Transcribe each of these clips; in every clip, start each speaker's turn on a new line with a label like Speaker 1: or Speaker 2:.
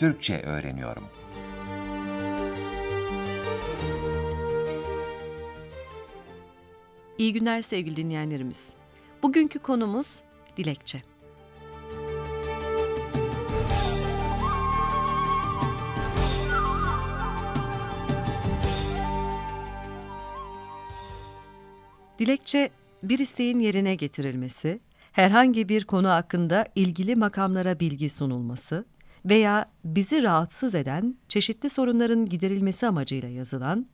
Speaker 1: Türkçe öğreniyorum.
Speaker 2: İyi günler sevgili dinleyenlerimiz. Bugünkü konumuz dilekçe. Dilekçe, bir isteğin yerine getirilmesi, herhangi bir konu hakkında ilgili makamlara bilgi sunulması veya bizi rahatsız eden çeşitli sorunların giderilmesi amacıyla yazılan,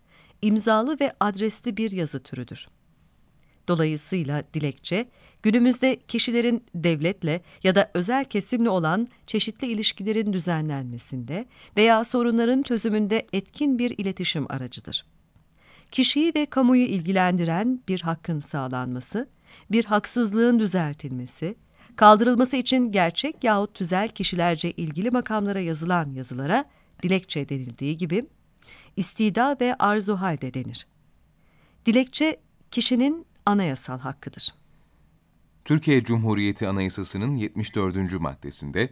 Speaker 2: imzalı ve adresli bir yazı türüdür. Dolayısıyla dilekçe, günümüzde kişilerin devletle ya da özel kesimle olan çeşitli ilişkilerin düzenlenmesinde veya sorunların çözümünde etkin bir iletişim aracıdır. Kişiyi ve kamuyu ilgilendiren bir hakkın sağlanması, bir haksızlığın düzeltilmesi, kaldırılması için gerçek yahut tüzel kişilerce ilgili makamlara yazılan yazılara dilekçe denildiği gibi, istida ve arzu halde denir. Dilekçe, kişinin anayasal hakkıdır.
Speaker 3: Türkiye Cumhuriyeti Anayasası'nın 74. maddesinde,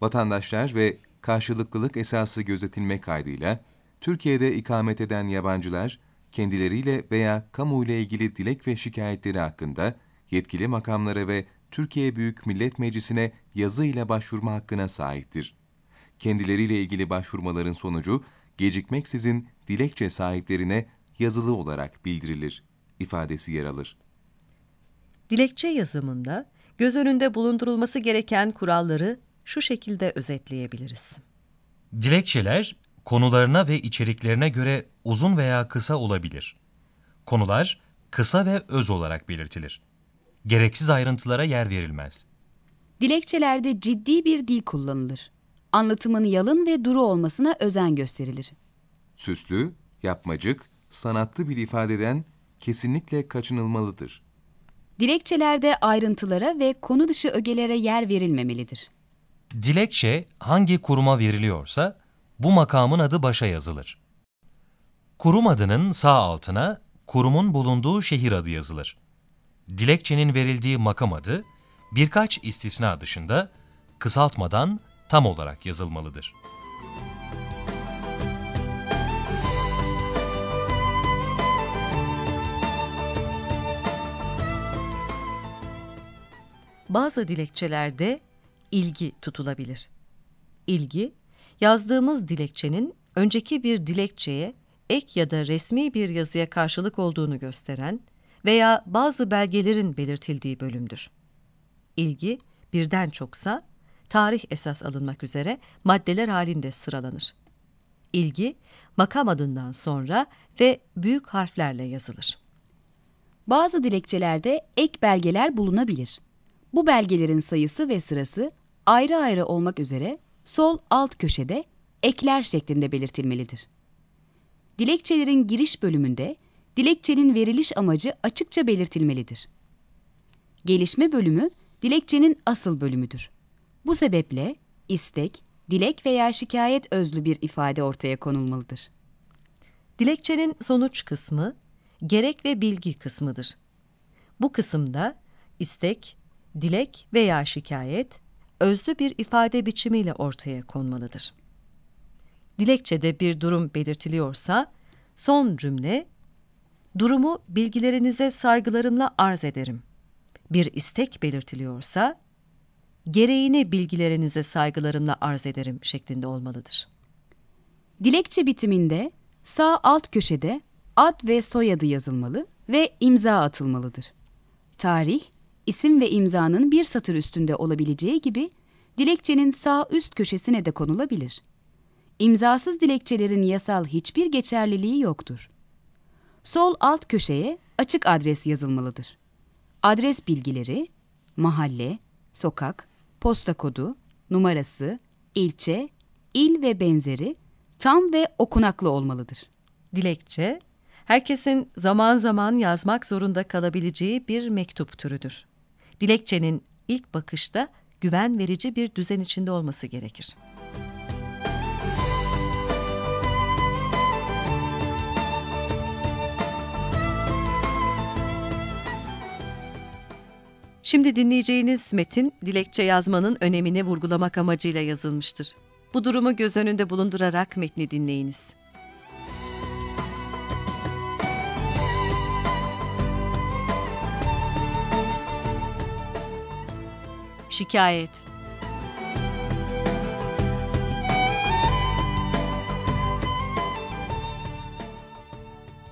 Speaker 3: vatandaşlar ve karşılıklılık esası gözetilme kaydıyla, Türkiye'de ikamet eden yabancılar, kendileriyle veya kamuyla ilgili dilek ve şikayetleri hakkında yetkili makamlara ve Türkiye Büyük Millet Meclisi'ne yazı ile başvurma hakkına sahiptir. Kendileriyle ilgili başvurmaların sonucu gecikmeksizin dilekçe sahiplerine yazılı olarak bildirilir ifadesi yer alır.
Speaker 2: Dilekçe yazımında göz önünde bulundurulması gereken kuralları şu şekilde özetleyebiliriz.
Speaker 4: Dilekçeler konularına ve içeriklerine göre uzun veya kısa olabilir. Konular kısa ve öz olarak belirtilir. Gereksiz ayrıntılara yer verilmez.
Speaker 5: Dilekçelerde ciddi bir dil kullanılır. Anlatımın yalın ve duru olmasına özen gösterilir.
Speaker 3: Süslü, yapmacık, sanatlı bir ifadeden kesinlikle kaçınılmalıdır.
Speaker 5: Dilekçelerde ayrıntılara ve konu dışı ögelere yer verilmemelidir.
Speaker 4: Dilekçe hangi kuruma veriliyorsa bu makamın adı başa yazılır. Kurum adının sağ altına kurumun bulunduğu şehir adı yazılır. Dilekçenin verildiği makam adı birkaç istisna dışında kısaltmadan tam olarak yazılmalıdır.
Speaker 2: Bazı dilekçelerde ilgi tutulabilir. İlgi, yazdığımız dilekçenin önceki bir dilekçeye ek ya da resmi bir yazıya karşılık olduğunu gösteren veya bazı belgelerin belirtildiği bölümdür. İlgi, birden çoksa, tarih esas alınmak üzere maddeler halinde sıralanır. İlgi, makam adından sonra ve büyük harflerle yazılır.
Speaker 5: Bazı dilekçelerde ek belgeler bulunabilir. Bu belgelerin sayısı ve sırası ayrı ayrı olmak üzere sol alt köşede ekler şeklinde belirtilmelidir. Dilekçelerin giriş bölümünde dilekçenin veriliş amacı açıkça belirtilmelidir. Gelişme bölümü dilekçenin asıl bölümüdür. Bu sebeple istek, dilek veya şikayet özlü bir ifade ortaya konulmalıdır.
Speaker 2: Dilekçenin sonuç kısmı gerek ve bilgi kısmıdır. Bu kısımda istek, dilek veya şikayet özlü bir ifade biçimiyle ortaya konmalıdır. Dilekçede bir durum belirtiliyorsa son cümle durumu bilgilerinize saygılarımla arz ederim. Bir istek belirtiliyorsa gereğini bilgilerinize saygılarımla arz ederim şeklinde olmalıdır.
Speaker 5: Dilekçe bitiminde sağ alt köşede ad ve soyadı yazılmalı ve imza atılmalıdır. Tarih, isim ve imzanın bir satır üstünde olabileceği gibi dilekçenin sağ üst köşesine de konulabilir. İmzasız dilekçelerin yasal hiçbir geçerliliği yoktur. Sol alt köşeye açık adres yazılmalıdır. Adres bilgileri, mahalle, sokak, posta kodu, numarası, ilçe, il ve benzeri tam ve okunaklı olmalıdır.
Speaker 2: Dilekçe, herkesin zaman zaman yazmak zorunda kalabileceği bir mektup türüdür. Dilekçenin ilk bakışta güven verici bir düzen içinde olması gerekir. Şimdi dinleyeceğiniz metin dilekçe yazmanın önemini vurgulamak amacıyla yazılmıştır. Bu durumu göz önünde bulundurarak metni dinleyiniz. Şikayet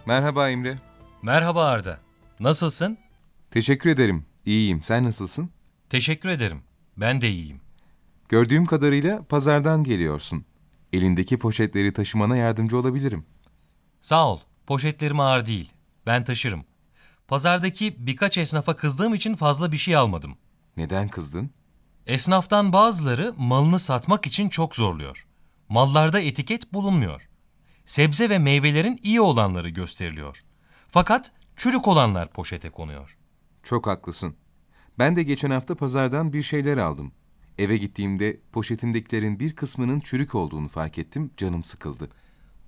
Speaker 3: Merhaba Emre.
Speaker 4: Merhaba Arda. Nasılsın?
Speaker 3: Teşekkür ederim. İyiyim. Sen nasılsın?
Speaker 4: Teşekkür ederim. Ben de iyiyim.
Speaker 3: Gördüğüm kadarıyla pazardan geliyorsun. Elindeki poşetleri taşımana yardımcı olabilirim.
Speaker 4: Sağ ol. Poşetlerim ağır değil. Ben taşırım. Pazardaki birkaç esnafa kızdığım için fazla bir şey almadım.
Speaker 3: Neden kızdın?
Speaker 4: Esnaftan bazıları malını satmak için çok zorluyor. Mallarda etiket bulunmuyor. Sebze ve meyvelerin iyi olanları gösteriliyor. Fakat çürük olanlar poşete konuyor.
Speaker 3: Çok haklısın. Ben de geçen hafta pazardan bir şeyler aldım. Eve gittiğimde poşetimdekilerin bir kısmının çürük olduğunu fark ettim, canım sıkıldı.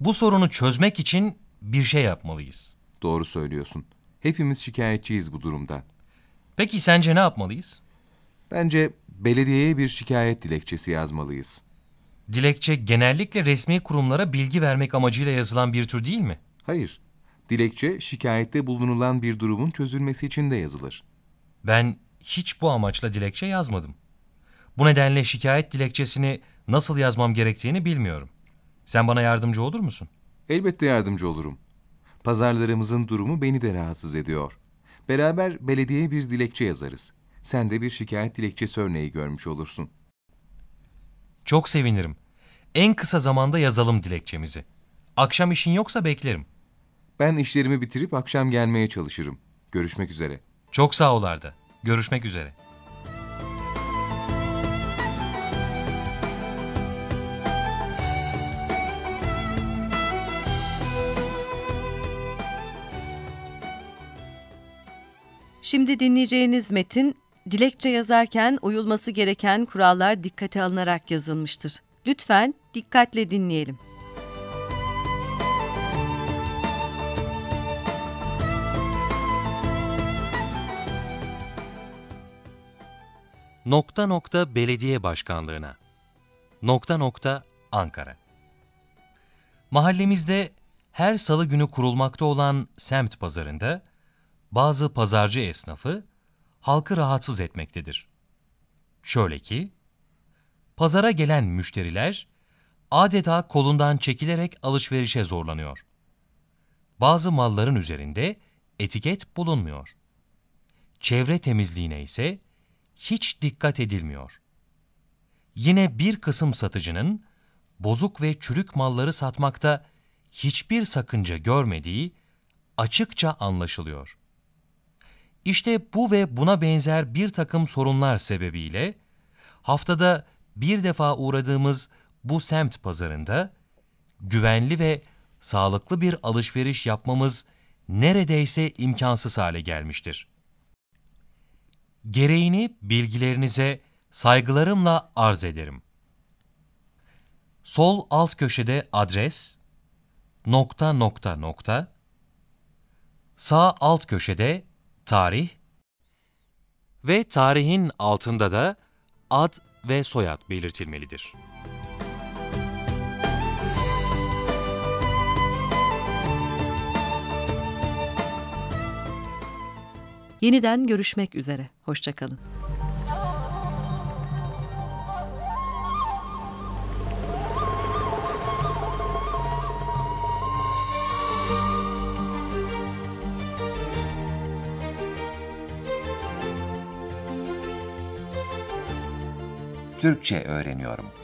Speaker 4: Bu sorunu çözmek için bir şey yapmalıyız.
Speaker 3: Doğru söylüyorsun. Hepimiz şikayetçiyiz bu durumdan.
Speaker 4: Peki sence ne yapmalıyız?
Speaker 3: Bence belediyeye bir şikayet dilekçesi yazmalıyız.
Speaker 4: Dilekçe genellikle resmi kurumlara bilgi vermek amacıyla yazılan bir tür değil mi?
Speaker 3: Hayır, dilekçe şikayette bulunulan bir durumun çözülmesi için de yazılır.
Speaker 4: Ben hiç bu amaçla dilekçe yazmadım. Bu nedenle şikayet dilekçesini nasıl yazmam gerektiğini bilmiyorum. Sen bana yardımcı olur musun?
Speaker 3: Elbette yardımcı olurum. Pazarlarımızın durumu beni de rahatsız ediyor. Beraber belediyeye bir dilekçe yazarız. Sen de bir şikayet dilekçesi örneği görmüş olursun.
Speaker 4: Çok sevinirim. En kısa zamanda yazalım dilekçemizi. Akşam işin yoksa beklerim.
Speaker 3: Ben işlerimi bitirip akşam gelmeye çalışırım. Görüşmek üzere.
Speaker 4: Çok sağ ol Arda. Görüşmek üzere.
Speaker 2: Şimdi dinleyeceğiniz metin, dilekçe yazarken uyulması gereken kurallar dikkate alınarak yazılmıştır. Lütfen dikkatle dinleyelim.
Speaker 4: Nokta nokta belediye başkanlığına. Nokta nokta Ankara. Mahallemizde her salı günü kurulmakta olan semt pazarında bazı pazarcı esnafı halkı rahatsız etmektedir. Şöyle ki, pazara gelen müşteriler adeta kolundan çekilerek alışverişe zorlanıyor. Bazı malların üzerinde etiket bulunmuyor. Çevre temizliğine ise hiç dikkat edilmiyor. Yine bir kısım satıcının bozuk ve çürük malları satmakta hiçbir sakınca görmediği açıkça anlaşılıyor. İşte bu ve buna benzer bir takım sorunlar sebebiyle haftada bir defa uğradığımız bu semt pazarında güvenli ve sağlıklı bir alışveriş yapmamız neredeyse imkansız hale gelmiştir. Gereğini bilgilerinize saygılarımla arz ederim. Sol alt köşede adres, nokta nokta nokta, sağ alt köşede tarih ve tarihin altında da ad ve soyad belirtilmelidir.
Speaker 2: Yeniden görüşmek üzere. Hoşçakalın.
Speaker 1: Türkçe öğreniyorum.